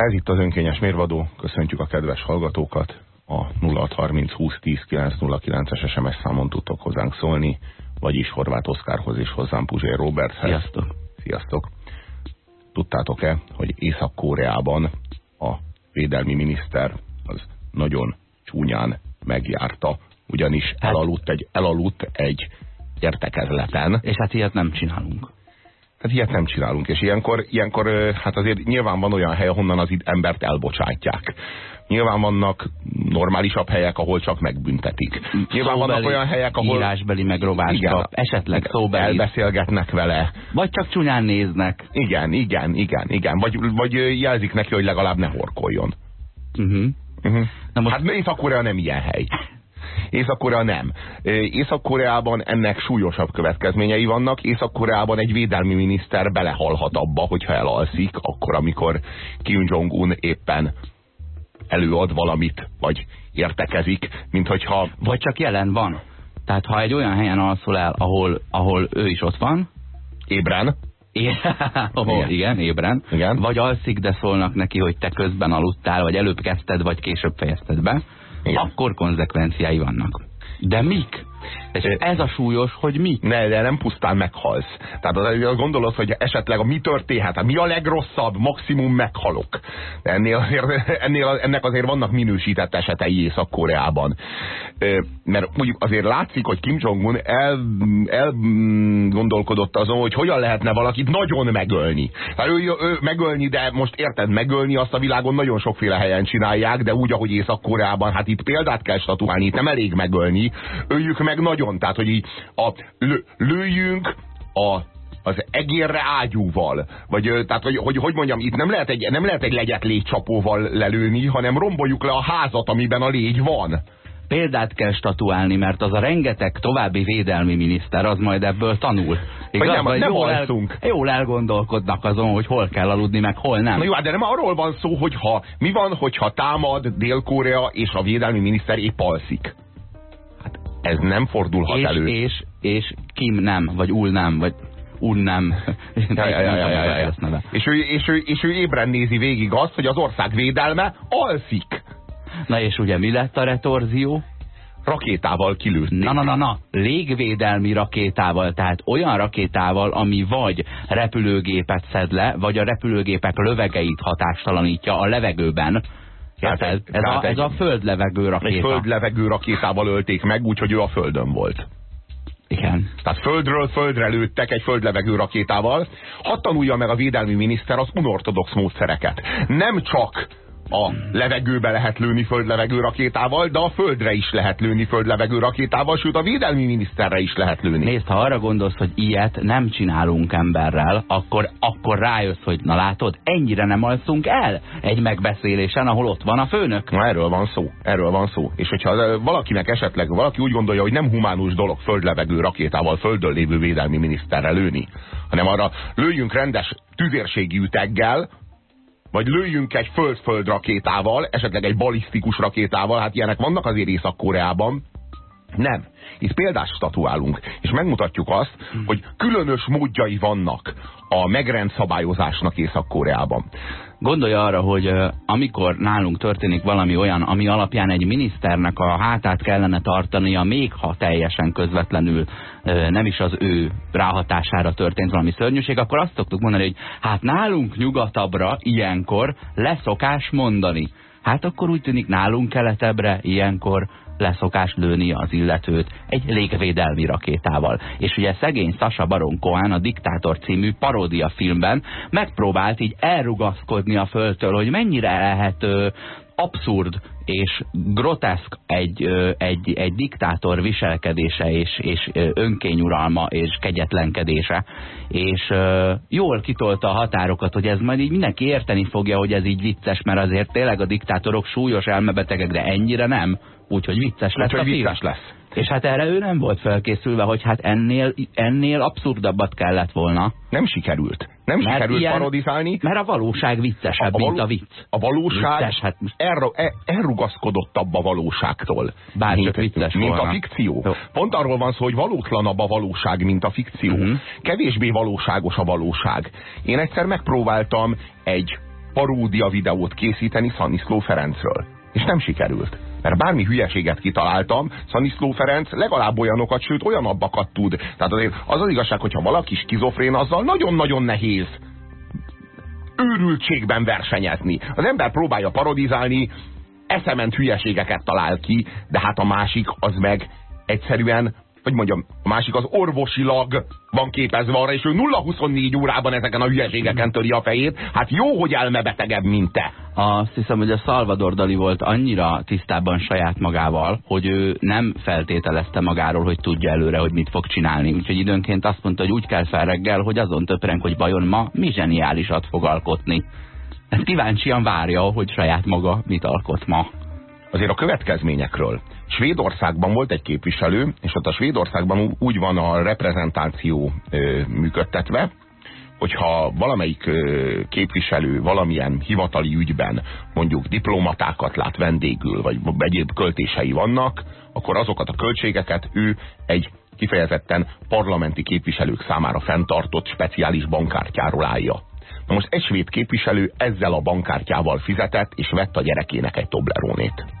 Ez itt az önkényes mérvadó. Köszöntjük a kedves hallgatókat. A 0630 20 10 909-es SMS számon tudtok hozzánk szólni, vagyis Horváth Oszkárhoz és hozzám Puzsér Roberthez. Sziasztok! Sziasztok! Tudtátok-e, hogy Észak-Koreában a védelmi miniszter az nagyon csúnyán megjárta, ugyanis hát. elaludt egy, elaludt egy értekezleten. És hát ilyet nem csinálunk. Tehát ilyet nem csinálunk, és ilyenkor, ilyenkor hát azért nyilván van olyan hely, ahonnan az embert elbocsátják. Nyilván vannak normálisabb helyek, ahol csak megbüntetik. Nyilván szóbeli, vannak olyan helyek, ahol... Írásbeli megrovás igen, kap, esetleg szóbeli. Elbeszélgetnek vele. Vagy csak csúnyán néznek. Igen, igen, igen, igen. Vagy, vagy jelzik neki, hogy legalább ne horkoljon. Uh -huh. Uh -huh. Na most... Hát Észak-Korea nem ilyen hely. Észak-Korea nem. Észak-Koreában ennek súlyosabb következményei vannak. Észak-Koreában egy védelmi miniszter belehalhat abba, hogyha elalszik, akkor, amikor Kim Jong-un éppen előad valamit, vagy értekezik, mint hogyha... Vagy csak jelen van. Tehát ha egy olyan helyen alszol el, ahol, ahol ő is ott van... Ébren. É, oh, igen. igen, ébren. Igen. Vagy alszik, de szólnak neki, hogy te közben aludtál, vagy előbb kezdted, vagy később fejezted be. Akkor konzekvenciái vannak. De mik? És ez a súlyos, hogy mi? Ne, de nem pusztán meghalsz. Tehát az, gondolod, hogy esetleg a mi történhet, hát mi a legrosszabb, maximum meghalok. De ennél azért, ennél, ennek azért vannak minősített esetei Észak-Koreában. Mert mondjuk azért látszik, hogy Kim Jong-un el, el gondolkodott azon, hogy hogyan lehetne valakit nagyon megölni. Hát ő, ő, megölni, de most érted, megölni azt a világon nagyon sokféle helyen csinálják, de úgy, ahogy Észak-Koreában, hát itt példát kell statuálni, itt nem elég megölni, öljük meg nagyon. Tehát, hogy így a, lő, lőjünk a az egérre ágyúval. Vagy, tehát, hogy, hogy, hogy mondjam, itt nem lehet egy, nem lehet egy legyet légycsapóval lelőni, hanem romboljuk le a házat, amiben a légy van. Példát kell statuálni, mert az a rengeteg további védelmi miniszter az majd ebből tanul. Igaz? nem, nem jól, el, jól elgondolkodnak azon, hogy hol kell aludni, meg hol nem. Na jó, hát de nem arról van szó, hogy ha, mi van, hogyha támad Dél-Korea és a védelmi miniszter épp alszik. Ez nem fordulhat és, elő. És, és Kim nem, vagy Ul nem, vagy Ul nem. Ja, ja, ja, ja, ja, ja. És, ő, és, ő, és ő ébren nézi végig azt, hogy az ország védelme alszik. Na és ugye mi lett a retorzió? rakétával kilőtték. Na, na, na, na, légvédelmi rakétával, tehát olyan rakétával, ami vagy repülőgépet szed le, vagy a repülőgépek lövegeit hatástalanítja a levegőben, Hát ez, ez, a, ez a földlevegő rakéta. Egy földlevegő rakétával ölték meg, úgyhogy ő a földön volt. Igen. Tehát földről földre lőttek egy földlevegő rakétával. Hadd tanulja meg a védelmi miniszter az unortodox módszereket. Nem csak a levegőbe lehet lőni földlevegő rakétával, de a földre is lehet lőni földlevegő rakétával, sőt a védelmi miniszterre is lehet lőni. Nézd, ha arra gondolsz, hogy ilyet nem csinálunk emberrel, akkor, akkor rájössz, hogy na látod, ennyire nem alszunk el egy megbeszélésen, ahol ott van a főnök. Na erről van szó, erről van szó. És hogyha valakinek esetleg valaki úgy gondolja, hogy nem humánus dolog földlevegő rakétával földön lévő védelmi miniszterre lőni, hanem arra lőjünk rendes tüzérségi üteggel, vagy lőjünk egy föld-föld rakétával, esetleg egy balisztikus rakétával, hát ilyenek vannak azért Észak-Koreában. Nem. Itt példás statuálunk, és megmutatjuk azt, hmm. hogy különös módjai vannak a megrendszabályozásnak Észak-Koreában. Gondolja arra, hogy amikor nálunk történik valami olyan, ami alapján egy miniszternek a hátát kellene tartania, még ha teljesen közvetlenül nem is az ő ráhatására történt valami szörnyűség, akkor azt szoktuk mondani, hogy hát nálunk nyugatabbra ilyenkor leszokás mondani. Hát akkor úgy tűnik nálunk keletebbre ilyenkor leszokás lőni az illetőt egy légvédelmi rakétával. És ugye szegény Sasha Baron Cohen a Diktátor című paródia filmben megpróbált így elrugaszkodni a földtől, hogy mennyire lehet abszurd és groteszk egy, egy, egy diktátor viselkedése és, és önkényuralma és kegyetlenkedése. És jól kitolta a határokat, hogy ez majd így mindenki érteni fogja, hogy ez így vicces, mert azért tényleg a diktátorok súlyos elmebetegek, de ennyire nem úgyhogy vicces lesz úgy, a vicces lesz. És hát erre ő nem volt felkészülve, hogy hát ennél, ennél abszurdabbat kellett volna. Nem sikerült. Nem mert sikerült ilyen, parodizálni. Mert a valóság viccesebb, a való, mint a vicc. A valóság vicces, hát erro, er, elrugaszkodottabb a valóságtól. Bár mint, vicces mint volna. a fikció. Jó. Pont arról van szó, hogy valótlanabb a valóság, mint a fikció. -huh. Kevésbé valóságos a valóság. Én egyszer megpróbáltam egy paródia videót készíteni Szaniszló Ferencről. És nem sikerült. Mert bármi hülyeséget kitaláltam, Szaniszló Ferenc legalább olyanokat, sőt olyanabbakat tud. Tehát azért az az igazság, hogyha valaki skizofrén, azzal nagyon-nagyon nehéz őrültségben versenyezni. Az ember próbálja parodizálni, eszement hülyeségeket talál ki, de hát a másik az meg egyszerűen hogy mondjam, a másik az orvosilag van képezve arra, és ő 0-24 órában ezeken a hülyeségeken töri a fejét. Hát jó, hogy elmebetegebb, mint te. Azt hiszem, hogy a Salvador Dali volt annyira tisztában saját magával, hogy ő nem feltételezte magáról, hogy tudja előre, hogy mit fog csinálni. Úgyhogy időnként azt mondta, hogy úgy kell fel reggel, hogy azon töprenk, hogy vajon ma mi zseniálisat fog alkotni. Ezt kíváncsian várja, hogy saját maga mit alkot ma. Azért a következményekről Svédországban volt egy képviselő, és ott a Svédországban úgy van a reprezentáció ö, működtetve, hogyha valamelyik képviselő valamilyen hivatali ügyben mondjuk diplomatákat lát vendégül, vagy egyéb költései vannak, akkor azokat a költségeket ő egy kifejezetten parlamenti képviselők számára fenntartott speciális bankkártyáról állja. Na most egy svéd képviselő ezzel a bankkártyával fizetett, és vett a gyerekének egy Toblerónét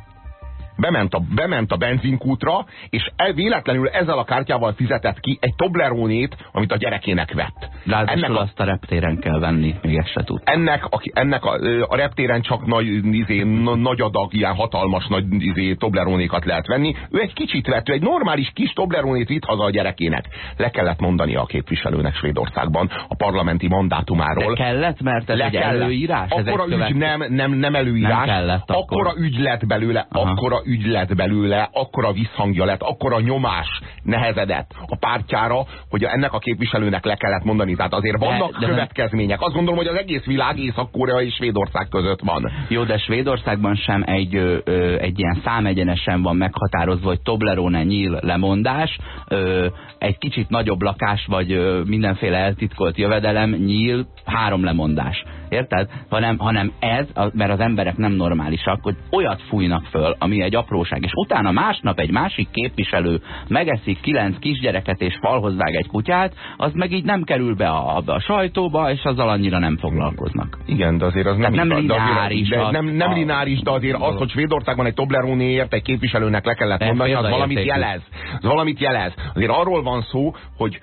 bement a, bement a benzinkútra, és el, véletlenül ezzel a kártyával fizetett ki egy Toblerónét, amit a gyerekének vett. Ráadásul ennek a, azt a reptéren kell venni, még ezt se tud. Ennek, a, ennek a, a reptéren csak nagy, izé, nagy adag, ilyen hatalmas nagy izé, Toblerónékat lehet venni. Ő egy kicsit vett, ő egy normális kis Toblerónét vitt haza a gyerekének. Le kellett mondani a képviselőnek Svédországban a parlamenti mandátumáról. De kellett, mert ez Le egy kellett. előírás? Akkora ügy nem, nem, nem előírás. Nem kellett akkor. Akkora ügy lett belőle, Aha. akkora ügy lett belőle, akkora visszhangja lett, akkora nyomás nehezedett a pártjára, hogy ennek a képviselőnek le kellett mondani. Tehát azért vannak de, de következmények. Azt gondolom, hogy az egész világ Észak-Korea és Svédország között van. Jó, de Svédországban sem egy, ö, egy ilyen számegyenesen van meghatározva, hogy Toblerone nyíl lemondás, ö, egy kicsit nagyobb lakás, vagy ö, mindenféle eltitkolt jövedelem nyíl három lemondás. Érted? Hanem, hanem ez, mert az emberek nem normálisak, hogy olyat fújnak föl, ami egy apróság, és utána másnap egy másik képviselő megeszik kilenc kisgyereket és falhoz vág egy kutyát, az meg így nem kerül be a, a sajtóba, és azzal annyira nem foglalkoznak. Igen, de azért az nem, nem lineáris. De azért, de nem, nem lineáris, de azért az, hogy Svédországban egy Toblerónéért egy képviselőnek le kellett mondani, az valamit jelez. Az valamit jelez. Azért arról van szó, hogy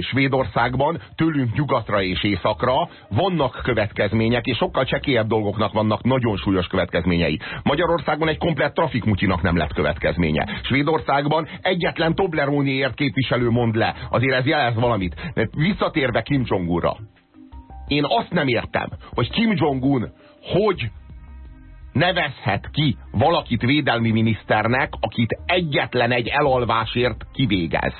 Svédországban, tőlünk nyugatra és északra vannak következmények, és sokkal csekélyebb dolgoknak vannak nagyon súlyos következményei. Magyarországon egy komplett trafikmutyinak nem lett következménye. Svédországban egyetlen Tobleróniért képviselő mond le. Azért ez jelez valamit. Mert visszatérve Kim Jong-unra. Én azt nem értem, hogy Kim Jong-un hogy nevezhet ki valakit védelmi miniszternek, akit egyetlen egy elalvásért kivégez.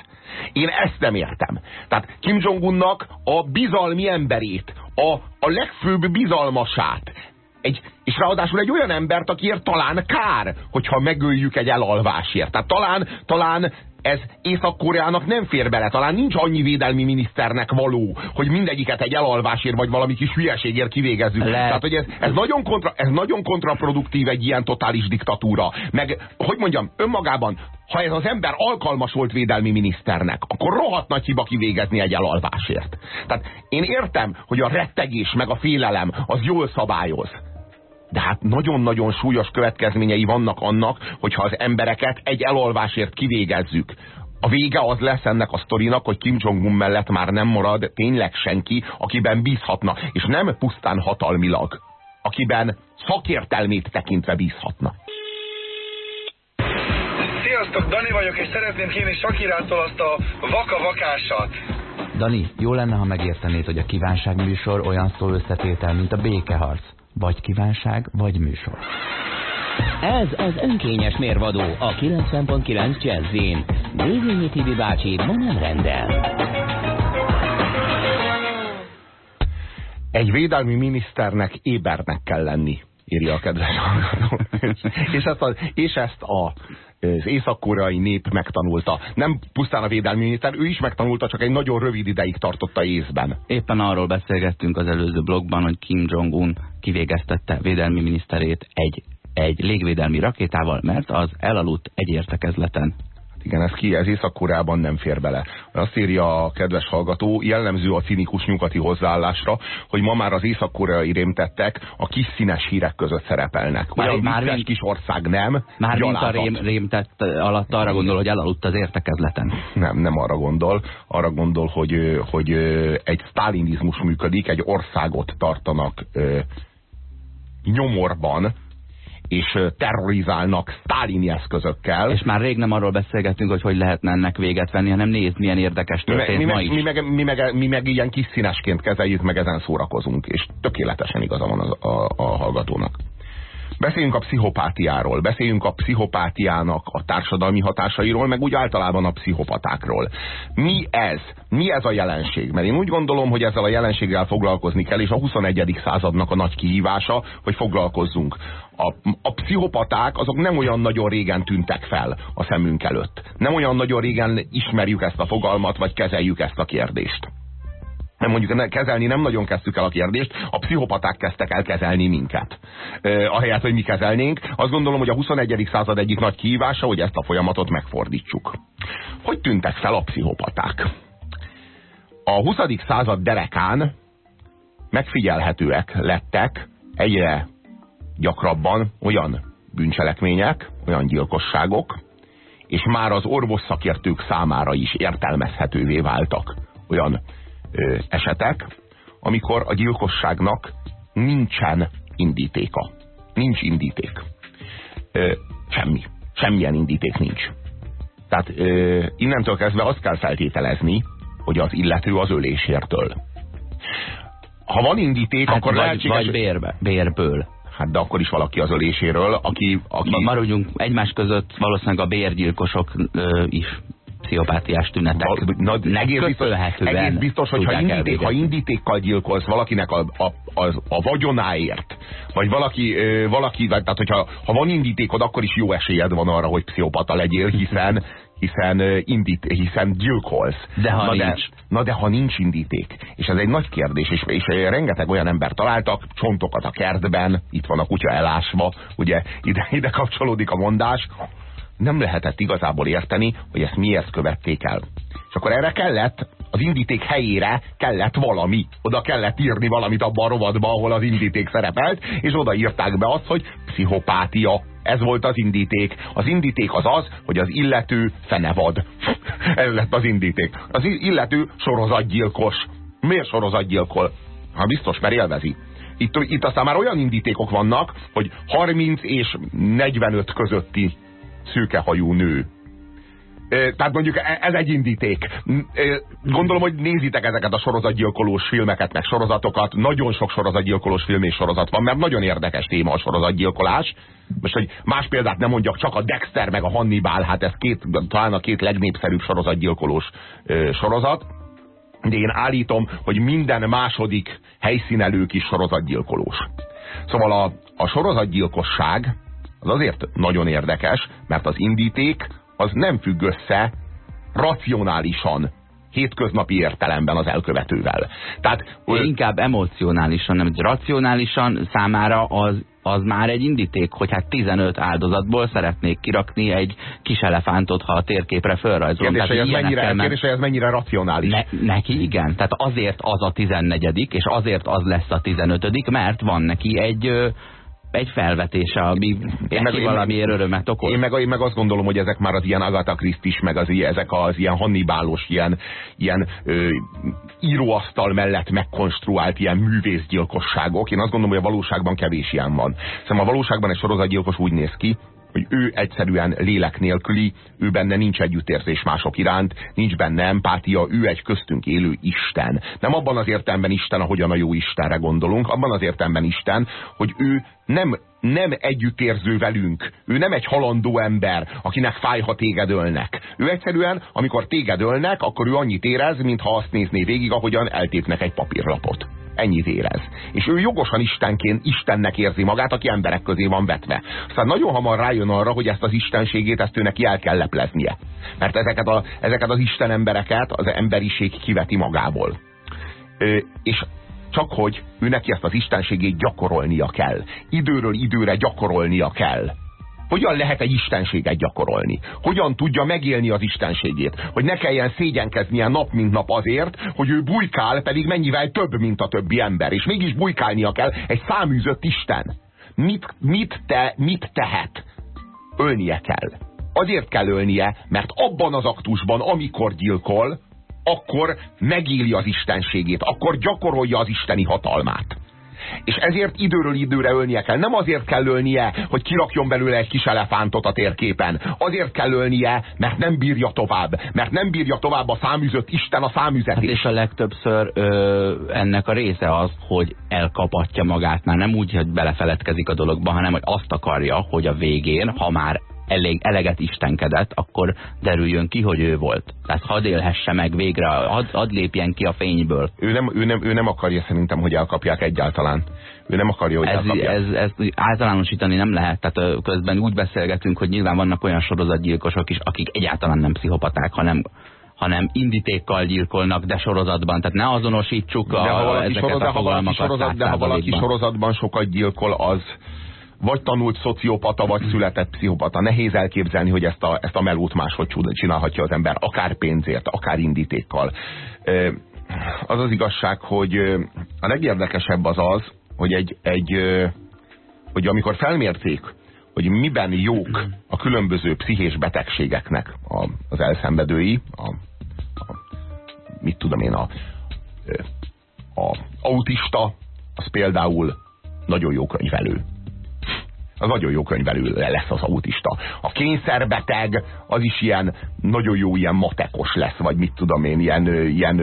Én ezt nem értem. Tehát Kim Jong-unnak a bizalmi emberét, a, a legfőbb bizalmasát, egy, és ráadásul egy olyan embert, akiért talán kár, hogyha megöljük egy elalvásért. Tehát talán, talán ez Észak-Koreának nem fér bele. Talán nincs annyi védelmi miniszternek való, hogy mindegyiket egy elalvásért vagy valami kis hülyeségért kivégezzük. Le. Tehát, hogy ez, ez, nagyon kontra, ez nagyon kontraproduktív egy ilyen totális diktatúra. Meg, hogy mondjam, önmagában, ha ez az ember alkalmas volt védelmi miniszternek, akkor rohadt nagy hiba kivégezni egy elalvásért. Tehát én értem, hogy a rettegés meg a félelem az jól szabályoz de hát nagyon-nagyon súlyos következményei vannak annak, hogyha az embereket egy elolvásért kivégezzük. A vége az lesz ennek a sztorinak, hogy Kim Jong-un mellett már nem marad tényleg senki, akiben bízhatna, és nem pusztán hatalmilag, akiben szakértelmét tekintve bízhatna. Sziasztok, Dani vagyok, és szeretném kérni Sakirától azt a vaka-vakásat. Dani, jó lenne, ha megértenéd, hogy a kívánságműsor olyan szó összetétel, mint a békeharc. Vagy kívánság, vagy műsor. Ez az önkényes mérvadó a 90.9 Jazzin. Dévényi Tibi bácsi ma nem rendel. Egy védelmi miniszternek ébernek kell lenni, írja a kedves hallgató. és ezt, a, és ezt a az észak-koreai nép megtanulta. Nem pusztán a védelmi miniszter, ő is megtanulta, csak egy nagyon rövid ideig tartotta észben. Éppen arról beszélgettünk az előző blogban, hogy Kim Jong-un kivégeztette védelmi miniszterét egy, egy légvédelmi rakétával, mert az elaludt egy értekezleten. Igen, ez ki, ez Észak-Koreában nem fér bele. Azt írja a kedves hallgató, jellemző a cinikus nyugati hozzáállásra, hogy ma már az észak-koreai rémtettek a kis színes hírek között szerepelnek. Már- Olyan már mint- kis ország nem. Már mint a gyalázat. rém, rémtett alatt arra gondol, hogy elaludt az értekezleten. Nem, nem arra gondol. Arra gondol, hogy, hogy egy sztálinizmus működik, egy országot tartanak nyomorban, és terrorizálnak sztálini eszközökkel. És már rég nem arról beszélgetünk, hogy hogy lehetne ennek véget venni, hanem nézd, milyen érdekes mi, történt mi, ma is. mi, meg, mi, meg, mi meg ilyen kis színesként kezeljük, meg ezen szórakozunk, és tökéletesen igaza van a, a, a hallgatónak. Beszéljünk a pszichopátiáról, beszéljünk a pszichopátiának a társadalmi hatásairól, meg úgy általában a pszichopatákról. Mi ez? Mi ez a jelenség? Mert én úgy gondolom, hogy ezzel a jelenséggel foglalkozni kell, és a 21. századnak a nagy kihívása, hogy foglalkozzunk. A, a pszichopaták azok nem olyan nagyon régen tűntek fel a szemünk előtt. Nem olyan nagyon régen ismerjük ezt a fogalmat, vagy kezeljük ezt a kérdést nem mondjuk kezelni nem nagyon kezdtük el a kérdést, a pszichopaták kezdtek el kezelni minket. Ö, ahelyett, hogy mi kezelnénk, azt gondolom, hogy a 21. század egyik nagy kihívása, hogy ezt a folyamatot megfordítsuk. Hogy tűntek fel a pszichopaták? A 20. század derekán megfigyelhetőek lettek egyre gyakrabban olyan bűncselekmények, olyan gyilkosságok, és már az orvos szakértők számára is értelmezhetővé váltak olyan esetek, amikor a gyilkosságnak nincsen indítéka. Nincs indíték. Semmi. Semmilyen indíték nincs. Tehát innentől kezdve azt kell feltételezni, hogy az illető az ölésértől. Ha van indíték, Hát akkor vagy, lehetséges... vagy bérbe, bérből. Hát de akkor is valaki az öléséről, aki... aki... Ma- Maradjunk egymás között, valószínűleg a bérgyilkosok ö, is pszichopátiás tünetek. Val- Na, egész, biztos, egész biztos, hogy ha, indíték, ha indítékkal gyilkolsz valakinek a, a, a, a vagyonáért, vagy valaki, valaki vagy, tehát hogyha ha van indítékod, akkor is jó esélyed van arra, hogy pszichopata legyél, hiszen hiszen, indít, hiszen gyilkolsz. De ha na, nincs. De, na de ha nincs indíték. És ez egy nagy kérdés, és, és rengeteg olyan ember találtak, csontokat a kertben, itt van a kutya elásva, ugye ide, ide kapcsolódik a mondás, nem lehetett igazából érteni, hogy ezt miért követték el. És akkor erre kellett, az indíték helyére kellett valami. Oda kellett írni valamit abban a rovatba, ahol az indíték szerepelt, és oda írták be azt, hogy pszichopátia. Ez volt az indíték. Az indíték az az, hogy az illető fenevad. Ez lett az indíték. Az illető sorozatgyilkos. Miért sorozatgyilkol? Ha biztos, mert élvezi. Itt, itt aztán már olyan indítékok vannak, hogy 30 és 45 közötti szőkehajú nő. Tehát mondjuk e- ez egy indíték. Gondolom, hogy nézitek ezeket a sorozatgyilkolós filmeket, meg sorozatokat. Nagyon sok sorozatgyilkolós film és sorozat van, mert nagyon érdekes téma a sorozatgyilkolás. Most, hogy más példát nem mondjak, csak a Dexter meg a Hannibal, hát ez két, talán a két legnépszerűbb sorozatgyilkolós sorozat. De én állítom, hogy minden második helyszínelő kis sorozatgyilkolós. Szóval a, a sorozatgyilkosság az azért nagyon érdekes, mert az indíték az nem függ össze racionálisan, hétköznapi értelemben az elkövetővel. Tehát Én inkább emocionálisan, nem racionálisan számára az, az már egy indíték, hogy hát 15 áldozatból szeretnék kirakni egy kis elefántot, ha a térképre fölrajzolom. kérdés, hogy ez mennyire, meg- kérdés, hogy ez mennyire racionális. Ne, neki igen, tehát azért az a 14 és azért az lesz a 15 mert van neki egy, egy felvetése, ami meg- neki én- valamiért örömet okoz. Én meg, én meg azt gondolom, hogy ezek már az ilyen Agatha Christie meg az ezek az ilyen Hannibálos, ilyen, ilyen ö, íróasztal mellett megkonstruált ilyen művészgyilkosságok. Én azt gondolom, hogy a valóságban kevés ilyen van. Szóval a valóságban egy sorozatgyilkos úgy néz ki, hogy ő egyszerűen lélek nélküli, ő benne nincs együttérzés mások iránt, nincs benne empátia, ő egy köztünk élő Isten. Nem abban az értelemben Isten, ahogyan a jó Istenre gondolunk, abban az értelemben Isten, hogy ő nem, nem együttérző velünk. Ő nem egy halandó ember, akinek fáj, ha téged ölnek. Ő egyszerűen, amikor téged ölnek, akkor ő annyit érez, mintha azt nézné végig, ahogyan eltépnek egy papírlapot. Ennyit érez. És ő jogosan Istenként, Istennek érzi magát, aki emberek közé van vetve. Aztán nagyon hamar rájön arra, hogy ezt az istenségét, ezt ő el kell lepleznie. Mert ezeket, a, ezeket az Isten embereket az emberiség kiveti magából. Ö, és csak hogy ő neki ezt az istenségét gyakorolnia kell. Időről időre gyakorolnia kell. Hogyan lehet egy istenséget gyakorolni? Hogyan tudja megélni az istenségét? Hogy ne kelljen szégyenkeznie nap mint nap azért, hogy ő bujkál, pedig mennyivel több, mint a többi ember. És mégis bujkálnia kell egy száműzött Isten. Mit, mit, te, mit tehet? Ölnie kell. Azért kell ölnie, mert abban az aktusban, amikor gyilkol, akkor megéli az istenségét, akkor gyakorolja az isteni hatalmát. És ezért időről időre ölnie kell. Nem azért kell ölnie, hogy kirakjon belőle egy kis elefántot a térképen. Azért kell ölnie, mert nem bírja tovább. Mert nem bírja tovább a száműzött Isten a számüzetét. Hát és a legtöbbször ö, ennek a része az, hogy elkapatja magát. Már nem úgy, hogy belefeledkezik a dologba, hanem hogy azt akarja, hogy a végén, ha már elég, eleget istenkedett, akkor derüljön ki, hogy ő volt. Tehát hadd élhesse meg végre, hadd had lépjen ki a fényből. Ő nem, ő, nem, ő nem akarja szerintem, hogy elkapják egyáltalán. Ő nem akarja, hogy ez, elkapják. Ez, ez általánosítani nem lehet. Tehát közben úgy beszélgetünk, hogy nyilván vannak olyan sorozatgyilkosok is, akik egyáltalán nem pszichopaták, hanem hanem indítékkal gyilkolnak, de sorozatban. Tehát ne azonosítsuk de ha a, ezeket sorozat, a fogalmakat. Sorozat, de ha valaki sorozatban sokat gyilkol, az vagy tanult szociopata, vagy született pszichopata. Nehéz elképzelni, hogy ezt a, ezt a melót máshogy csinálhatja az ember, akár pénzért, akár indítékkal. Az az igazság, hogy a legérdekesebb az az, hogy egy, egy hogy amikor felmérték, hogy miben jók a különböző pszichés betegségeknek az elszenvedői, a, a, mit tudom én, a, a autista, az például nagyon jó könyvelő az nagyon jó könyvelő lesz az autista. A kényszerbeteg, az is ilyen, nagyon jó ilyen matekos lesz, vagy mit tudom én, ilyen, ilyen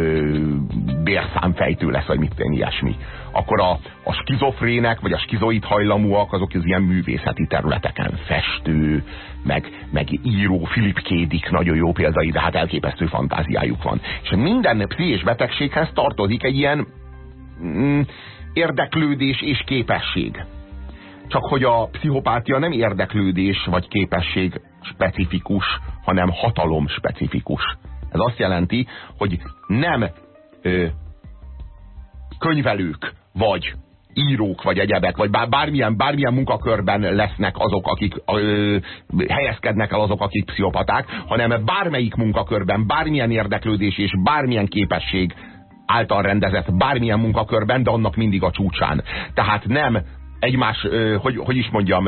bérszámfejtő lesz, vagy mit tudom ilyesmi. Akkor a, a skizofrének, vagy a skizoid hajlamúak, azok az ilyen művészeti területeken festő, meg, meg író, Philip Kédik, nagyon jó példa de hát elképesztő fantáziájuk van. És minden pszichés betegséghez tartozik egy ilyen mm, érdeklődés és képesség csak hogy a pszichopátia nem érdeklődés vagy képesség specifikus, hanem hatalom specifikus. Ez azt jelenti, hogy nem ö, könyvelők, vagy írók, vagy egyebek, vagy bármilyen, bármilyen munkakörben lesznek azok, akik ö, helyezkednek el azok, akik pszichopaták, hanem bármelyik munkakörben, bármilyen érdeklődés és bármilyen képesség által rendezett bármilyen munkakörben, de annak mindig a csúcsán. Tehát nem egymás, hogy, hogy is mondjam,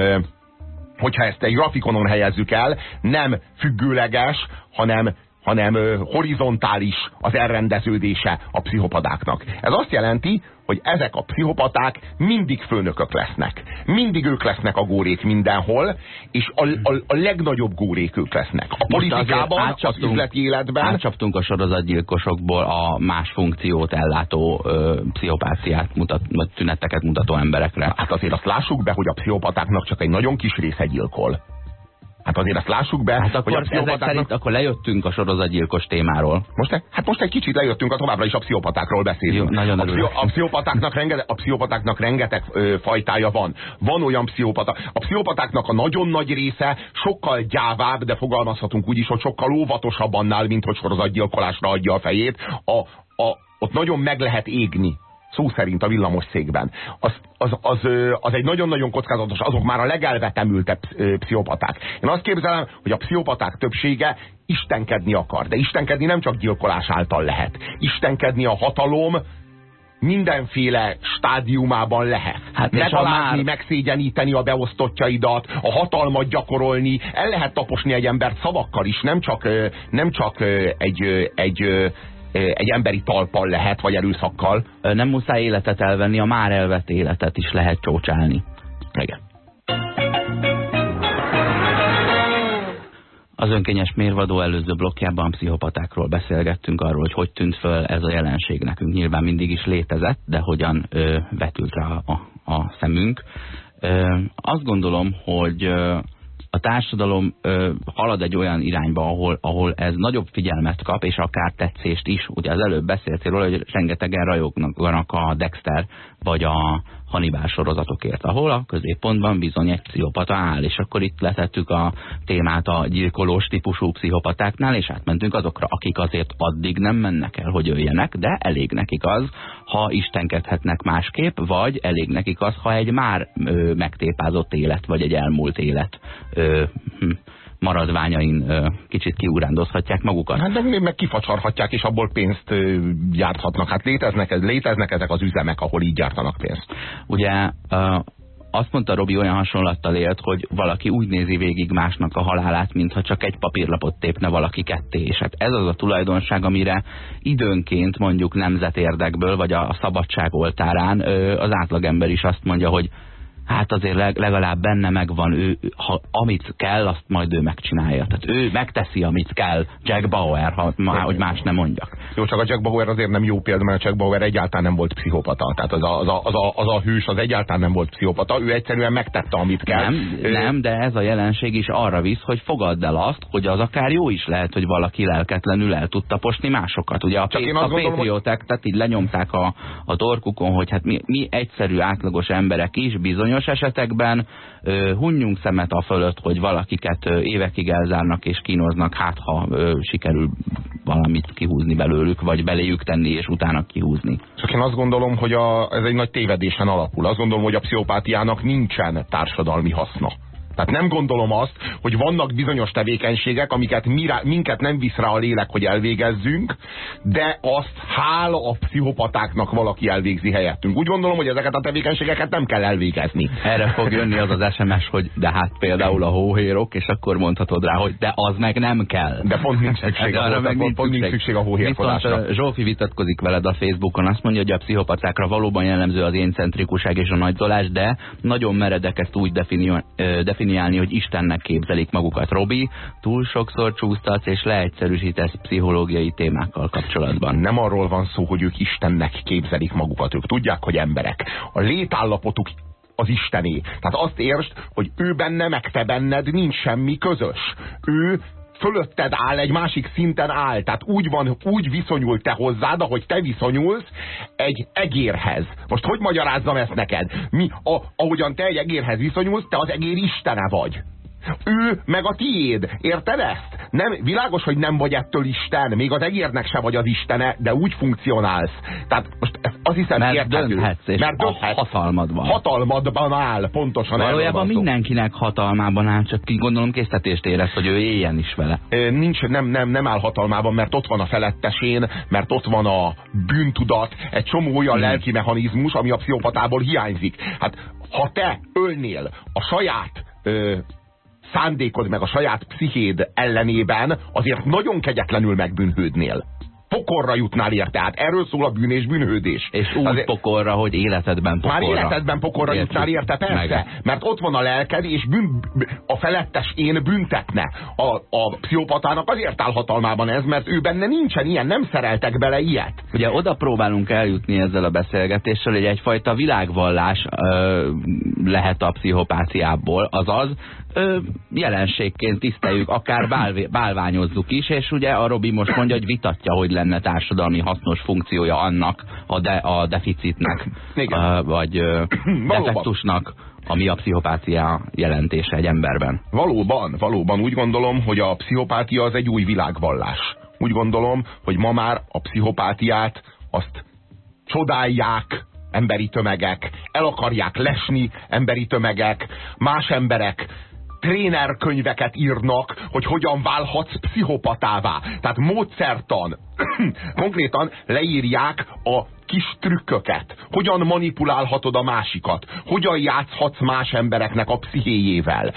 hogyha ezt egy grafikonon helyezzük el, nem függőleges, hanem hanem horizontális az elrendeződése a pszichopadáknak. Ez azt jelenti, hogy ezek a pszichopaták mindig főnökök lesznek. Mindig ők lesznek a górék mindenhol, és a, a, a legnagyobb górék ők lesznek. A politikában, az üzleti életben. Átcsaptunk a sorozatgyilkosokból a más funkciót ellátó ö, pszichopáciát mutat, tüneteket mutató emberekre. Hát azért azt lássuk be, hogy a pszichopatáknak csak egy nagyon kis része gyilkol. Hát azért ezt lássuk be, hát akkor, hogy a pszichopatáknak... szerint akkor lejöttünk a sorozatgyilkos témáról. Most, hát most egy kicsit lejöttünk, a továbbra is a pszichopatákról beszélünk. Jó, nagyon a, pszicho, a, pszichopatáknak rengeteg, a pszichopatáknak rengeteg ö, fajtája van. Van olyan pszichopata. A pszichopatáknak a nagyon nagy része sokkal gyávább, de fogalmazhatunk úgy is, hogy sokkal óvatosabb annál, mint hogy sorozatgyilkolásra adja a fejét. A, a, ott nagyon meg lehet égni szó szerint a villamos székben, az, az, az, az egy nagyon-nagyon kockázatos, azok már a legelvetemültebb pszichopaták. Én azt képzelem, hogy a pszichopaták többsége istenkedni akar, de istenkedni nem csak gyilkolás által lehet. Istenkedni a hatalom mindenféle stádiumában lehet. Hát Megalázni, már... megszégyeníteni a beosztottjaidat, a hatalmat gyakorolni, el lehet taposni egy embert szavakkal is, nem csak, nem csak egy, egy egy emberi talpal lehet, vagy erőszakkal. Nem muszáj életet elvenni, a már elvett életet is lehet csócsálni. Igen. Az önkényes mérvadó előző blokkjában pszichopatákról beszélgettünk arról, hogy hogy tűnt föl ez a jelenség nekünk. Nyilván mindig is létezett, de hogyan ö, vetült rá a, a szemünk. Ö, azt gondolom, hogy ö, a társadalom ö, halad egy olyan irányba, ahol, ahol ez nagyobb figyelmet kap, és akár tetszést is. Ugye az előbb beszéltél róla, hogy rengetegen rajognak a Dexter, vagy a, Hannibal sorozatokért, ahol a középpontban bizony egy pszichopata áll, és akkor itt letettük a témát a gyilkolós típusú pszichopatáknál, és átmentünk azokra, akik azért addig nem mennek el, hogy öljenek, de elég nekik az, ha istenkedhetnek másképp, vagy elég nekik az, ha egy már ö, megtépázott élet, vagy egy elmúlt élet ö, hm, maradványain kicsit kiúrándozhatják magukat. Hát meg, meg kifacsarhatják, és abból pénzt gyárthatnak. Hát léteznek, léteznek ezek az üzemek, ahol így gyártanak pénzt. Ugye azt mondta Robi olyan hasonlattal élt, hogy valaki úgy nézi végig másnak a halálát, mintha csak egy papírlapot tépne valaki ketté. És hát ez az a tulajdonság, amire időnként mondjuk nemzetérdekből, vagy a szabadság oltárán az átlagember is azt mondja, hogy hát azért legalább benne megvan, ő, ha, amit kell, azt majd ő megcsinálja. Tehát ő megteszi, amit kell, Jack Bauer, ha, má, hogy más nem mondjak. Jó, csak a Jack Bauer azért nem jó példa, mert a Jack Bauer egyáltalán nem volt pszichopata. Tehát az a, az a, az a, az a hős az egyáltalán nem volt pszichopata, ő egyszerűen megtette, amit kell. Nem, ő... nem, de ez a jelenség is arra visz, hogy fogadd el azt, hogy az akár jó is lehet, hogy valaki lelketlenül el tud taposni másokat. Ugye a, csak a patrióták, hogy... tehát így lenyomták a, a torkukon, hogy hát mi, mi egyszerű, átlagos emberek is bizonyos bizonyos esetekben hunjunk szemet a fölött, hogy valakiket évekig elzárnak és kínoznak, hát ha sikerül valamit kihúzni belőlük, vagy beléjük tenni és utána kihúzni. Csak én azt gondolom, hogy a, ez egy nagy tévedésen alapul. Azt gondolom, hogy a pszichopátiának nincsen társadalmi haszna. Tehát nem gondolom azt, hogy vannak bizonyos tevékenységek, amiket rá, minket nem visz rá a lélek, hogy elvégezzünk, de azt hála a pszichopatáknak valaki elvégzi helyettünk. Úgy gondolom, hogy ezeket a tevékenységeket nem kell elvégezni. Erre fog jönni az az SMS, hogy de hát például a hóhérok, és akkor mondhatod rá, hogy de az meg nem kell. De pont nincs szükség, a, arra meg nincs pont nincs szükség a hóhérkodásra. Viszont Zsófi vitatkozik veled a Facebookon, azt mondja, hogy a pszichopatákra valóban jellemző az éncentrikuság és a nagyzolás, de nagyon meredek ezt úgy definiálni, definiálni, hogy Istennek képzelik magukat. Robi, túl sokszor csúsztatsz és leegyszerűsítesz pszichológiai témákkal kapcsolatban. Nem arról van szó, hogy ők Istennek képzelik magukat. Ők tudják, hogy emberek. A létállapotuk az Istené. Tehát azt értsd, hogy ő benne, meg te benned nincs semmi közös. Ő fölötted áll, egy másik szinten áll. Tehát úgy van, úgy viszonyul te hozzád, ahogy te viszonyulsz egy egérhez. Most hogy magyarázzam ezt neked? Mi, a, ahogyan te egy egérhez viszonyulsz, te az egér istene vagy. Ő meg a tiéd. Érted ezt? Nem, világos, hogy nem vagy ettől Isten, még az egérnek se vagy az Istene, de úgy funkcionálsz. Tehát most azt hiszem Mert érthető. dönthetsz, és Mert dönthetsz. hatalmadban. Hatalmadban áll, pontosan. Valójában mindenkinek hatalmában áll, csak gondolom késztetést érez, hogy ő éljen is vele. Nincs, nem, nem, nem áll hatalmában, mert ott van a felettesén, mert ott van a bűntudat, egy csomó olyan hmm. lelki mechanizmus, ami a pszichopatából hiányzik. Hát ha te ölnél a saját ö, szándékod meg a saját pszichéd ellenében, azért nagyon kegyetlenül megbűnhődnél pokorra jutnál érte. Tehát erről szól a bűn és bűnhődés. És úgy Azért, pokorra, hogy életedben pokorra. Már életedben pokorra Értjük. jutnál érte, persze. Meg. Mert ott van a lelked, és bűn, a felettes én büntetne. A, a pszichopatának azért áll hatalmában ez, mert ő benne nincsen ilyen, nem szereltek bele ilyet. Ugye oda próbálunk eljutni ezzel a beszélgetéssel, hogy egyfajta világvallás ö, lehet a pszichopáciából, azaz ö, jelenségként tiszteljük, akár bálv, bálványozzuk is, és ugye a Robi most mondja, hogy vitatja, hogy lenne társadalmi hasznos funkciója annak a, de, a deficitnek, ö, vagy ö, defektusnak, ami a pszichopátia jelentése egy emberben. Valóban, valóban úgy gondolom, hogy a pszichopátia az egy új világvallás. Úgy gondolom, hogy ma már a pszichopátiát azt csodálják, emberi tömegek, el akarják lesni emberi tömegek, más emberek trénerkönyveket írnak, hogy hogyan válhatsz pszichopatává. Tehát módszertan. Konkrétan leírják a kis trükköket. Hogyan manipulálhatod a másikat. Hogyan játszhatsz más embereknek a pszichéjével.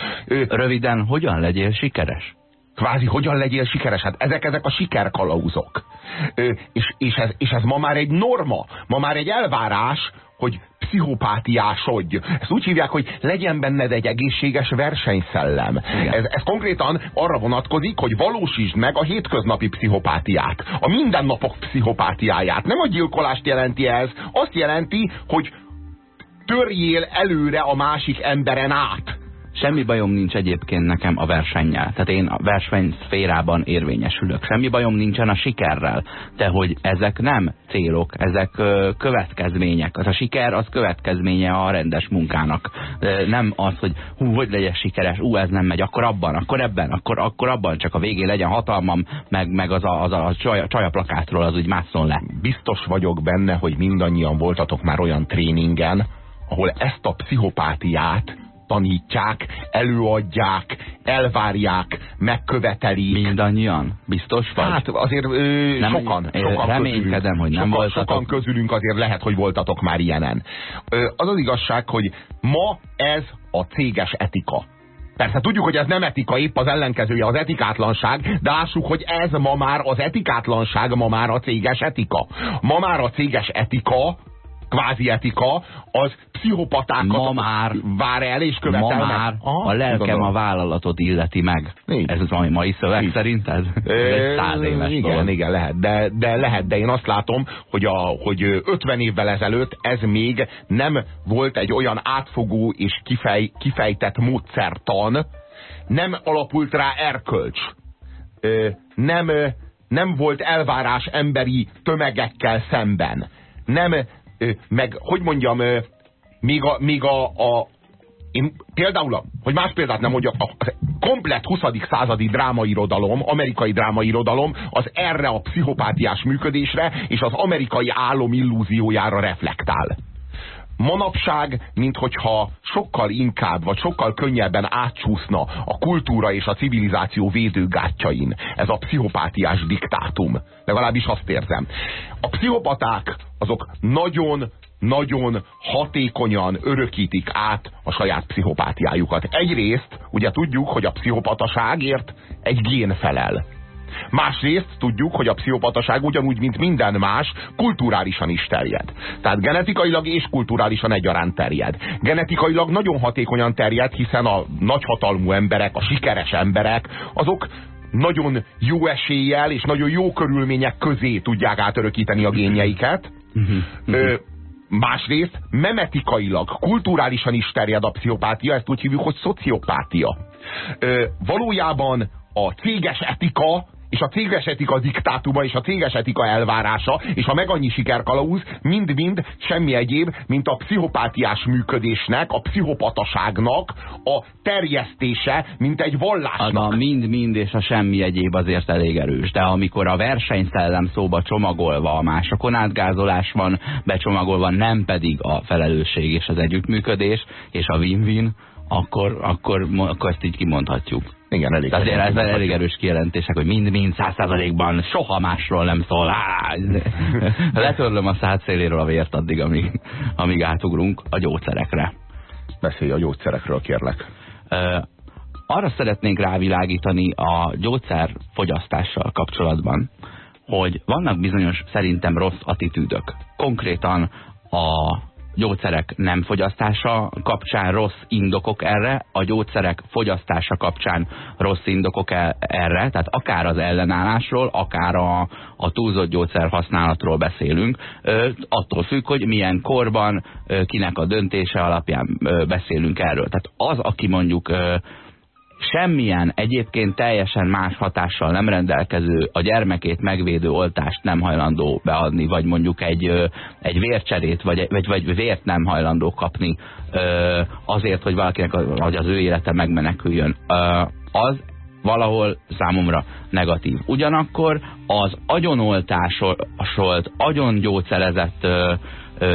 Röviden, hogyan legyél sikeres? Kvázi hogyan legyél sikeres. Hát ezek, ezek a sikerkalauzok. Ö, és, és, ez, és ez ma már egy norma, ma már egy elvárás, hogy pszichopátiásodj. Ezt úgy hívják, hogy legyen benned egy egészséges versenyszellem. Ez, ez konkrétan arra vonatkozik, hogy valósítsd meg a hétköznapi pszichopátiát. A mindennapok pszichopátiáját. Nem a gyilkolást jelenti ez, azt jelenti, hogy törjél előre a másik emberen át semmi bajom nincs egyébként nekem a versennyel. Tehát én a verseny szférában érvényesülök. Semmi bajom nincsen a sikerrel. De hogy ezek nem célok, ezek következmények. Az a siker az következménye a rendes munkának. Nem az, hogy hú, hogy legyen sikeres, ú, ez nem megy, akkor abban, akkor ebben, akkor, akkor abban, csak a végén legyen hatalmam, meg, meg az a, az a, a csaja, csajaplakátról az úgy másszon le. Biztos vagyok benne, hogy mindannyian voltatok már olyan tréningen, ahol ezt a pszichopátiát tanítják, előadják, elvárják, megkövetelik. Mindannyian? Biztos vagy? Hát azért ö, Nem, sokan, ö, sokan reménykedem, közülünk, hogy nem sokan, voltatok. sokan közülünk azért lehet, hogy voltatok már ilyenen. Ö, az az igazság, hogy ma ez a céges etika. Persze tudjuk, hogy ez nem etika, épp az ellenkezője az etikátlanság, de lássuk, hogy ez ma már az etikátlanság, ma már a céges etika. Ma már a céges etika, kvázi etika, az pszichopatákat Ma már- vár el és követel Ma meg. már Aha, a lelkem gondolom. a vállalatot illeti meg. Így. Ez az a mai szöveg Így. szerinted? Ez egy száz éves igen, dolog. igen, lehet, de, de lehet, de én azt látom, hogy, a, hogy 50 évvel ezelőtt ez még nem volt egy olyan átfogó és kifej, kifejtett módszertan, nem alapult rá erkölcs, nem, nem volt elvárás emberi tömegekkel szemben, nem, meg hogy mondjam, még a, még a, a én például, hogy más példát nem mondjak, a komplett 20. századi drámairodalom, amerikai drámairodalom az erre a pszichopátiás működésre és az amerikai álom illúziójára reflektál. Manapság, mint hogyha sokkal inkább, vagy sokkal könnyebben átcsúszna a kultúra és a civilizáció védőgátjain ez a pszichopátiás diktátum. Legalábbis azt érzem. A pszichopaták azok nagyon nagyon hatékonyan örökítik át a saját pszichopátiájukat. Egyrészt ugye tudjuk, hogy a pszichopataságért egy gén felel. Másrészt tudjuk, hogy a pszichopataság ugyanúgy, mint minden más, kulturálisan is terjed. Tehát genetikailag és kulturálisan egyaránt terjed. Genetikailag nagyon hatékonyan terjed, hiszen a nagyhatalmú emberek, a sikeres emberek, azok nagyon jó eséllyel és nagyon jó körülmények közé tudják átörökíteni a génjeiket. Ö, Másrészt memetikailag, kulturálisan is terjed a pszichopátia, ezt úgy hívjuk, hogy szociopátia. Ö, valójában a céges etika és a céges etika diktátuma, és a céges etika elvárása, és a meg annyi sikerkalauz mind-mind semmi egyéb, mint a pszichopátiás működésnek, a pszichopataságnak a terjesztése, mint egy vallásnak. a mind-mind és a semmi egyéb azért elég erős. De amikor a versenyszellem szóba csomagolva, a másokon átgázolás van becsomagolva, nem pedig a felelősség és az együttműködés, és a win-win, akkor, akkor, akkor ezt így kimondhatjuk. Igen, elég. Azért ez elég- elég erős kijelentések, hogy mind-mind száz százalékban soha másról nem szól. Á, letörlöm a szád széléről a vért addig, amíg, amíg átugrunk a gyógyszerekre. Beszélj a gyógyszerekről, kérlek. Ö, arra szeretnénk rávilágítani a gyógyszerfogyasztással kapcsolatban, hogy vannak bizonyos szerintem rossz attitűdök. Konkrétan a gyógyszerek nem fogyasztása kapcsán rossz indokok erre, a gyógyszerek fogyasztása kapcsán rossz indokok el- erre, tehát akár az ellenállásról, akár a, a túlzott gyógyszer használatról beszélünk, attól függ, hogy milyen korban, kinek a döntése alapján beszélünk erről. Tehát az, aki mondjuk semmilyen egyébként teljesen más hatással nem rendelkező, a gyermekét megvédő oltást nem hajlandó beadni, vagy mondjuk egy, egy vércserét, vagy, vagy, vagy vért nem hajlandó kapni azért, hogy valakinek hogy az ő élete megmeneküljön. Az valahol számomra negatív. Ugyanakkor az agyonoltásolt, agyongyógyszerezett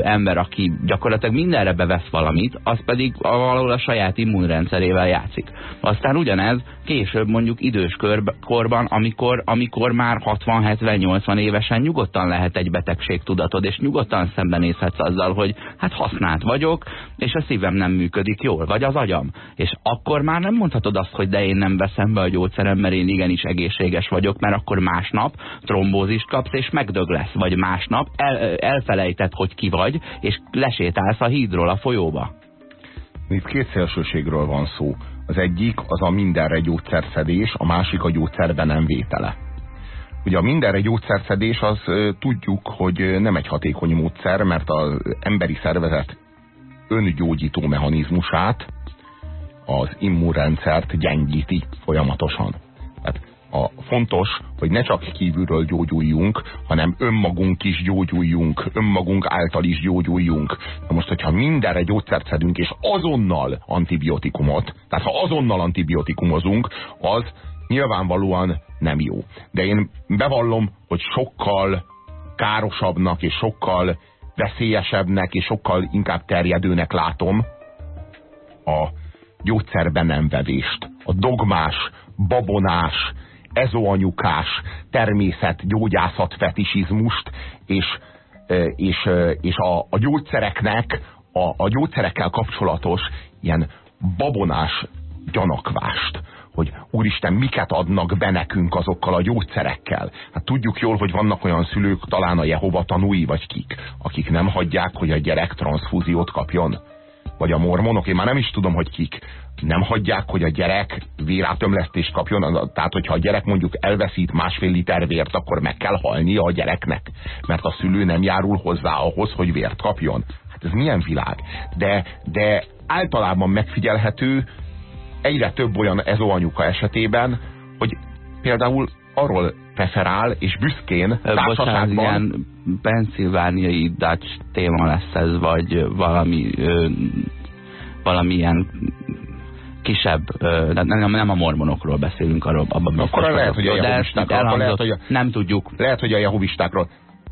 ember, aki gyakorlatilag mindenre bevesz valamit, az pedig valahol a saját immunrendszerével játszik. Aztán ugyanez később mondjuk idős korban, amikor, amikor már 60-70-80 évesen nyugodtan lehet egy betegségtudatod, és nyugodtan szembenézhetsz azzal, hogy hát használt vagyok, és a szívem nem működik jól, vagy az agyam. És akkor már nem mondhatod azt, hogy de én nem veszem be a gyógyszerem, mert én igenis egészséges vagyok, mert akkor másnap trombózist kapsz, és megdög lesz, vagy másnap el, elfelejted, hogy ki vagy, és lesétálsz a hídról a folyóba. Itt két szélsőségről van szó. Az egyik az a mindenre gyógyszerszedés, a másik a gyógyszerbe nem vétele. Ugye a mindenre gyógyszerszedés az tudjuk, hogy nem egy hatékony módszer, mert az emberi szervezet öngyógyító mechanizmusát az immunrendszert gyengíti folyamatosan. Tehát a fontos, hogy ne csak kívülről gyógyuljunk, hanem önmagunk is gyógyuljunk, önmagunk által is gyógyuljunk. Na most, hogyha mindenre gyógyszert szedünk, és azonnal antibiotikumot, tehát ha azonnal antibiotikumozunk, az nyilvánvalóan nem jó. De én bevallom, hogy sokkal károsabbnak és sokkal veszélyesebbnek és sokkal inkább terjedőnek látom a gyógyszerben. A dogmás, babonás, ezoanyukás, természet, gyógyászat fetisizmust, és, és, és a, a gyógyszereknek, a, a gyógyszerekkel kapcsolatos ilyen babonás gyanakvást hogy úristen, miket adnak be nekünk azokkal a gyógyszerekkel. Hát tudjuk jól, hogy vannak olyan szülők, talán a Jehova tanúi, vagy kik, akik nem hagyják, hogy a gyerek transfúziót kapjon. Vagy a mormonok, én már nem is tudom, hogy kik. Nem hagyják, hogy a gyerek vérátömlesztést kapjon. Tehát, hogyha a gyerek mondjuk elveszít másfél liter vért, akkor meg kell halnia a gyereknek. Mert a szülő nem járul hozzá ahhoz, hogy vért kapjon. Hát ez milyen világ? De, de általában megfigyelhető, egyre több olyan ezóanyuka esetében, hogy például arról preferál, és büszkén társaságban... ilyen penszilvániai Dutch téma lesz ez, vagy valami ö, valamilyen kisebb, nem, nem a mormonokról beszélünk, arról abban Akkor lehet, hogy a jehovistákról, lehet, hogy a, nem tudjuk. Lehet, hogy a jehovistákról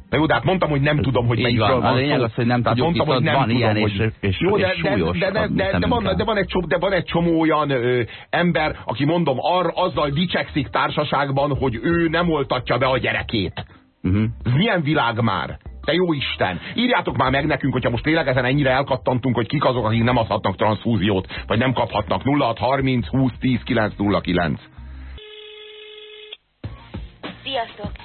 Na jó, de hát mondtam, hogy nem tudom, hogy melyikről van, van A lényeg az, hogy nem tudjuk, mondtam, hogy nem van tudom, ilyen, hogy... és, és, jó, de, és súlyos de, de, de, de, van, de, van egy csomó, de van egy csomó olyan ö, ember, aki mondom, ar, azzal dicsekszik társaságban, hogy ő nem oltatja be a gyerekét. Uh. -huh. Ez milyen világ már? Te jó Isten! Írjátok már meg nekünk, hogyha most tényleg ezen ennyire elkattantunk, hogy kik azok, akik nem adhatnak transfúziót, vagy nem kaphatnak 0630 20 10 909. Sziasztok!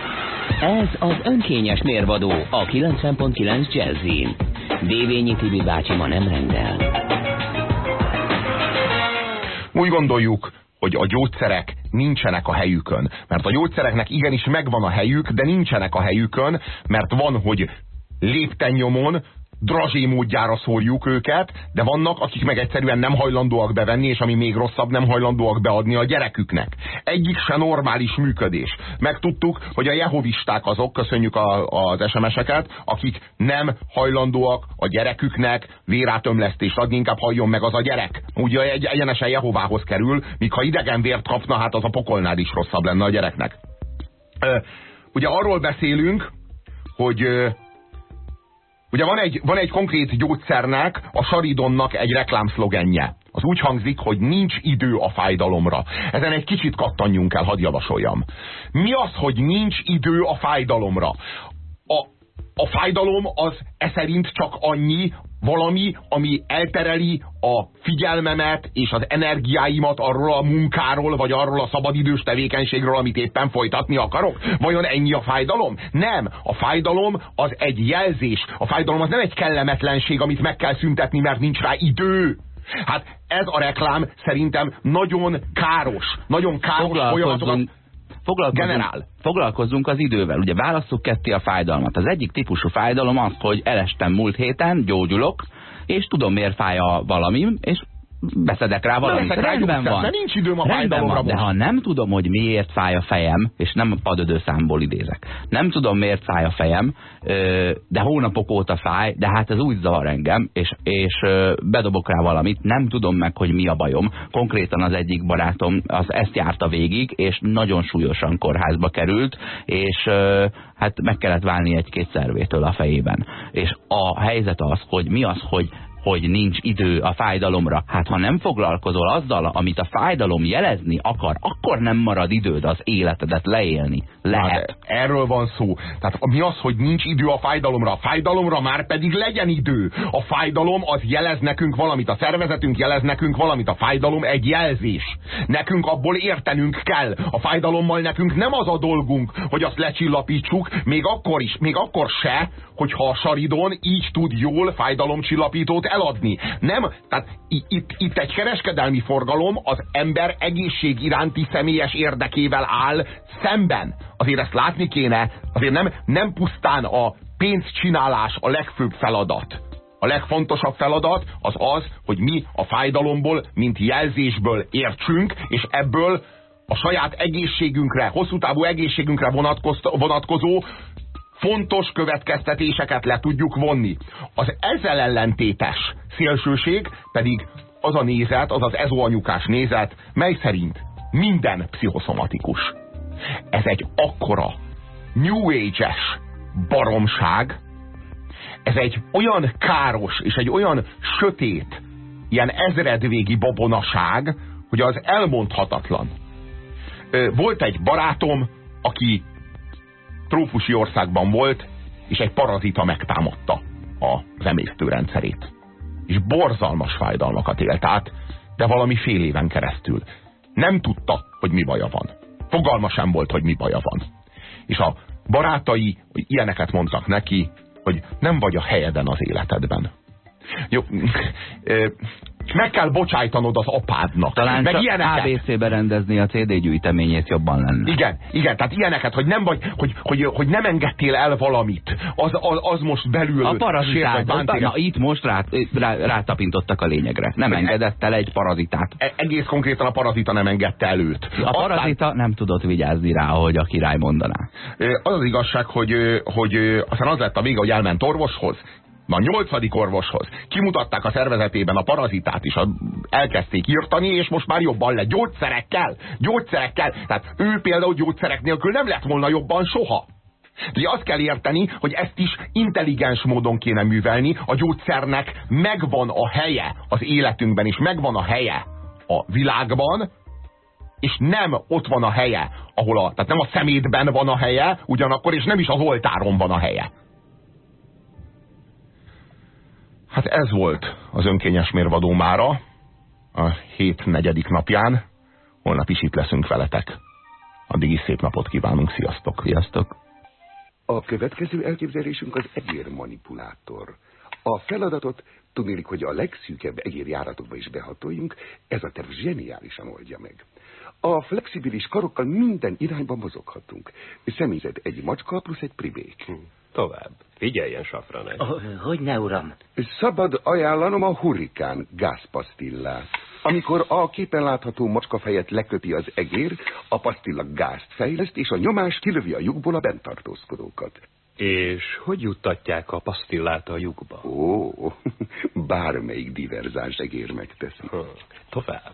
Ez az önkényes mérvadó a 90.9 Jazzin. Dévényi Tibi bácsi ma nem rendel. Úgy gondoljuk, hogy a gyógyszerek nincsenek a helyükön. Mert a gyógyszereknek igenis megvan a helyük, de nincsenek a helyükön, mert van, hogy léptennyomon drazsé módjára szórjuk őket, de vannak, akik meg egyszerűen nem hajlandóak bevenni, és ami még rosszabb, nem hajlandóak beadni a gyereküknek. Egyik se normális működés. Megtudtuk, hogy a jehovisták azok, köszönjük a, az SMS-eket, akik nem hajlandóak a gyereküknek vérátömlesztést adni, inkább halljon meg az a gyerek. Ugye egy egyenesen Jehovához kerül, míg ha idegen vért kapna, hát az a pokolnál is rosszabb lenne a gyereknek. Ugye arról beszélünk, hogy Ugye van egy, van egy konkrét gyógyszernek, a saridonnak egy reklámszlogenje. Az úgy hangzik, hogy nincs idő a fájdalomra. Ezen egy kicsit kattanjunk el, hadd javasoljam. Mi az, hogy nincs idő a fájdalomra? A, fájdalom az e szerint csak annyi, valami, ami eltereli a figyelmemet és az energiáimat arról a munkáról, vagy arról a szabadidős tevékenységről, amit éppen folytatni akarok? Vajon ennyi a fájdalom? Nem. A fájdalom az egy jelzés. A fájdalom az nem egy kellemetlenség, amit meg kell szüntetni, mert nincs rá idő. Hát ez a reklám szerintem nagyon káros, nagyon káros folyamatokat foglalkozunk, Generál. foglalkozzunk az idővel. Ugye válasszuk ketté a fájdalmat. Az egyik típusú fájdalom az, hogy elestem múlt héten, gyógyulok, és tudom miért fáj a valami, és beszedek rá valamit. Rendben van. nincs időm a Rendben van, de ha nem tudom, hogy miért fáj a fejem, és nem számból idézek, nem tudom, miért fáj a fejem, de hónapok óta fáj, de hát ez úgy zavar engem, és, és bedobok rá valamit, nem tudom meg, hogy mi a bajom. Konkrétan az egyik barátom az ezt járta végig, és nagyon súlyosan kórházba került, és hát meg kellett válni egy-két szervétől a fejében. És a helyzet az, hogy mi az, hogy hogy nincs idő a fájdalomra. Hát ha nem foglalkozol azzal, amit a fájdalom jelezni akar, akkor nem marad időd az életedet leélni. Lehet. Hát erről van szó. Tehát mi az, hogy nincs idő a fájdalomra? A fájdalomra már pedig legyen idő. A fájdalom az jelez nekünk valamit, a szervezetünk jelez nekünk valamit. A fájdalom egy jelzés. Nekünk abból értenünk kell. A fájdalommal nekünk nem az a dolgunk, hogy azt lecsillapítsuk, még akkor is, még akkor se, hogyha a saridon így tud jól fájdalomcsillapítót eladni. Nem, tehát itt, itt egy kereskedelmi forgalom az ember egészség iránti személyes érdekével áll szemben. Azért ezt látni kéne, azért nem, nem pusztán a pénzcsinálás a legfőbb feladat. A legfontosabb feladat az az, hogy mi a fájdalomból, mint jelzésből értsünk, és ebből a saját egészségünkre, hosszú távú egészségünkre vonatkozó fontos következtetéseket le tudjuk vonni. Az ezzel ellentétes szélsőség pedig az a nézet, az az ezóanyukás nézet, mely szerint minden pszichoszomatikus. Ez egy akkora New Age-es baromság, ez egy olyan káros és egy olyan sötét, ilyen ezredvégi babonaság, hogy az elmondhatatlan. Volt egy barátom, aki trópusi országban volt, és egy parazita megtámadta az emésztőrendszerét. És borzalmas fájdalmakat élt át, de valami fél éven keresztül. Nem tudta, hogy mi baja van. Fogalma sem volt, hogy mi baja van. És a barátai hogy ilyeneket mondtak neki, hogy nem vagy a helyeden az életedben. Jó, meg kell bocsájtanod az apádnak. Talán meg ilyeneket. ABC-be rendezni a CD gyűjteményét jobban lenne. Igen, igen, tehát ilyeneket, hogy nem vagy, hogy, hogy, hogy nem engedtél el valamit. Az, az, az most belül A parazitát, na itt most rá, rá, rátapintottak a lényegre. Nem engedett el egy parazitát. E, egész konkrétan a parazita nem engedte előtt. A parazita Aztán... nem tudott vigyázni rá, ahogy a király mondaná. Az az igazság, hogy, hogy aztán az lett a vége, hogy elment orvoshoz, a nyolcadik orvoshoz kimutatták a szervezetében a parazitát is, elkezdték írtani, és most már jobban lett. Gyógyszerekkel, gyógyszerekkel. Tehát ő például gyógyszerek nélkül nem lett volna jobban soha. De azt kell érteni, hogy ezt is intelligens módon kéne művelni. A gyógyszernek megvan a helye az életünkben, és megvan a helye a világban, és nem ott van a helye, ahol a, tehát nem a szemétben van a helye, ugyanakkor, és nem is az oltáron van a helye. Hát ez volt az önkényes mérvadó mára a hét negyedik napján. Holnap is itt leszünk veletek. Addig is szép napot kívánunk. Sziasztok! Sziasztok! A következő elképzelésünk az egér manipulátor. A feladatot tudnélik, hogy a legszűkebb egérjáratokba is behatoljunk, ez a terv zseniálisan oldja meg. A flexibilis karokkal minden irányba mozoghatunk. Személyzet egy macska plusz egy pribék. Hm. Tovább. Figyeljen, Safranek. Hogy ne, uram? Szabad ajánlanom a hurrikán gázpasztillát. Amikor a képen látható macskafejet leköti az egér, a pasztilla gázt fejleszt, és a nyomás kilövi a lyukból a bentartózkodókat. És hogy juttatják a pasztillát a lyukba? Ó, bármelyik diverzáns egér megteszi. Ha, tovább.